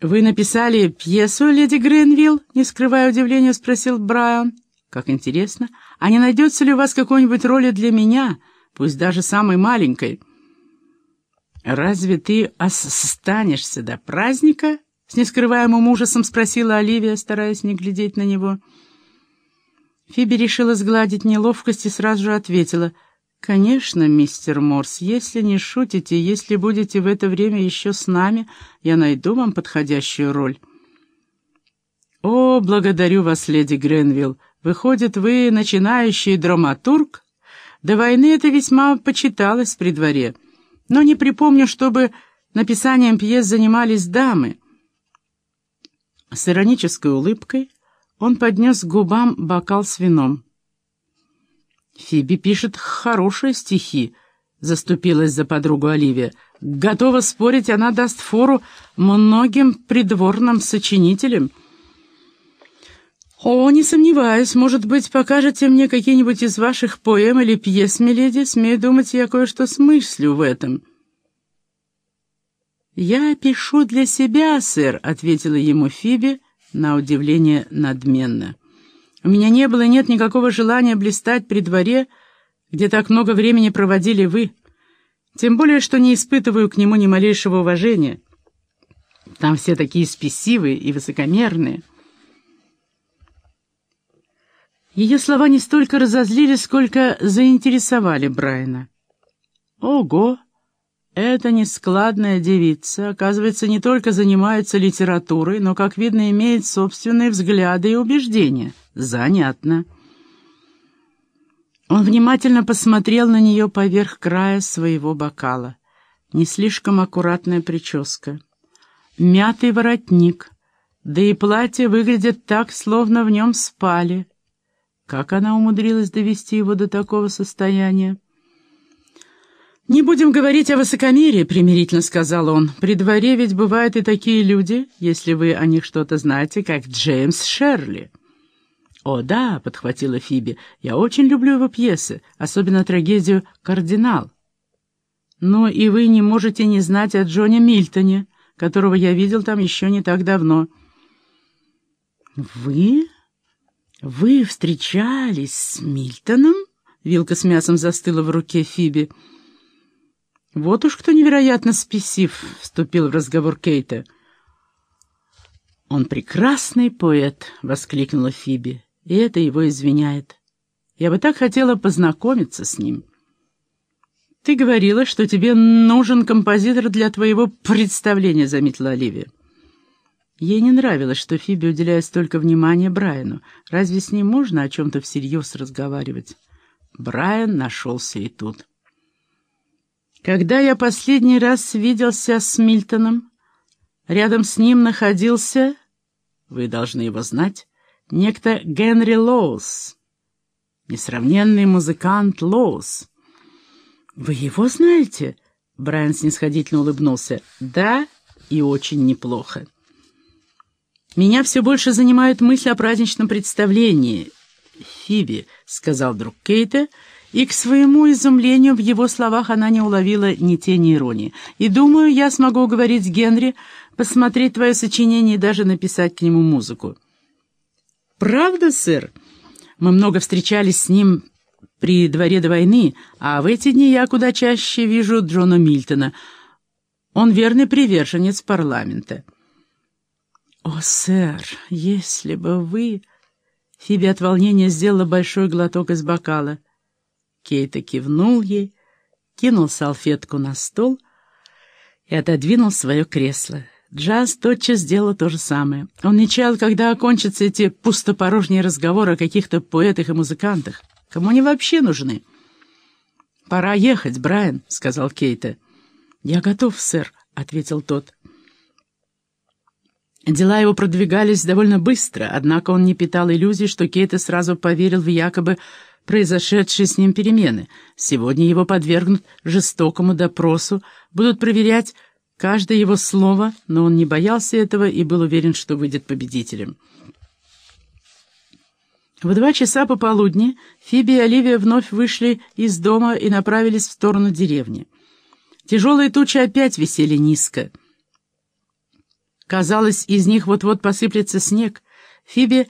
«Вы написали пьесу, леди Гренвилл?» — не скрывая удивления, спросил Брайан. «Как интересно. А не найдется ли у вас какой-нибудь роли для меня, пусть даже самой маленькой?» «Разве ты останешься до праздника?» — с нескрываемым ужасом спросила Оливия, стараясь не глядеть на него. Фиби решила сгладить неловкость и сразу же ответила. «Конечно, мистер Морс, если не шутите, если будете в это время еще с нами, я найду вам подходящую роль». «О, благодарю вас, леди Гренвилл. Выходит, вы начинающий драматург? До войны это весьма почиталось при дворе, но не припомню, чтобы написанием пьес занимались дамы». С иронической улыбкой он поднес к губам бокал с вином. «Фиби пишет хорошие стихи», — заступилась за подругу Оливия. «Готова спорить, она даст фору многим придворным сочинителям». «О, не сомневаюсь, может быть, покажете мне какие-нибудь из ваших поэм или пьес, миледи? Смею думать, я кое-что смыслю в этом». «Я пишу для себя, сэр», — ответила ему Фиби, — на удивление надменно. «У меня не было и нет никакого желания блистать при дворе, где так много времени проводили вы. Тем более, что не испытываю к нему ни малейшего уважения. Там все такие спесивые и высокомерные». Ее слова не столько разозлили, сколько заинтересовали Брайана. «Ого!» Эта нескладная девица, оказывается, не только занимается литературой, но, как видно, имеет собственные взгляды и убеждения. Занятно. Он внимательно посмотрел на нее поверх края своего бокала. Не слишком аккуратная прическа. Мятый воротник. Да и платье выглядит так, словно в нем спали. Как она умудрилась довести его до такого состояния? «Не будем говорить о высокомерии», — примирительно сказал он. «При дворе ведь бывают и такие люди, если вы о них что-то знаете, как Джеймс Шерли». «О, да», — подхватила Фиби, — «я очень люблю его пьесы, особенно трагедию «Кардинал». Но и вы не можете не знать о Джоне Мильтоне, которого я видел там еще не так давно». «Вы? Вы встречались с Мильтоном?» Вилка с мясом застыла в руке Фиби. «Вот уж кто невероятно спесив», — вступил в разговор Кейта. «Он прекрасный поэт», — воскликнула Фиби, — «и это его извиняет. Я бы так хотела познакомиться с ним». «Ты говорила, что тебе нужен композитор для твоего представления», — заметила Оливия. Ей не нравилось, что Фиби уделяет столько внимания Брайану. Разве с ним можно о чем-то всерьез разговаривать? Брайан нашелся и тут. Когда я последний раз виделся с Мильтоном, рядом с ним находился, вы должны его знать, некто Генри Лоус, несравненный музыкант Лоус. «Вы его знаете?» — Брайан снисходительно улыбнулся. «Да, и очень неплохо. Меня все больше занимают мысли о праздничном представлении. Фиби», — сказал друг Кейта, — и, к своему изумлению, в его словах она не уловила ни тени иронии. «И думаю, я смогу уговорить Генри посмотреть твое сочинение и даже написать к нему музыку». «Правда, сэр? Мы много встречались с ним при дворе до войны, а в эти дни я куда чаще вижу Джона Мильтона. Он верный приверженец парламента». «О, сэр, если бы вы...» Фиби от волнения сделала большой глоток из бокала. Кейта кивнул ей, кинул салфетку на стол и отодвинул свое кресло. Джаз тотчас сделал то же самое. Он не чаял, когда окончатся эти пустопорожние разговоры о каких-то поэтах и музыкантах. Кому они вообще нужны? «Пора ехать, Брайан», — сказал Кейта. «Я готов, сэр», — ответил тот. Дела его продвигались довольно быстро, однако он не питал иллюзий, что Кейта сразу поверил в якобы произошедшие с ним перемены. Сегодня его подвергнут жестокому допросу, будут проверять каждое его слово, но он не боялся этого и был уверен, что выйдет победителем. В два часа пополудни Фиби и Оливия вновь вышли из дома и направились в сторону деревни. Тяжелые тучи опять висели низко. Казалось, из них вот-вот посыплется снег. Фиби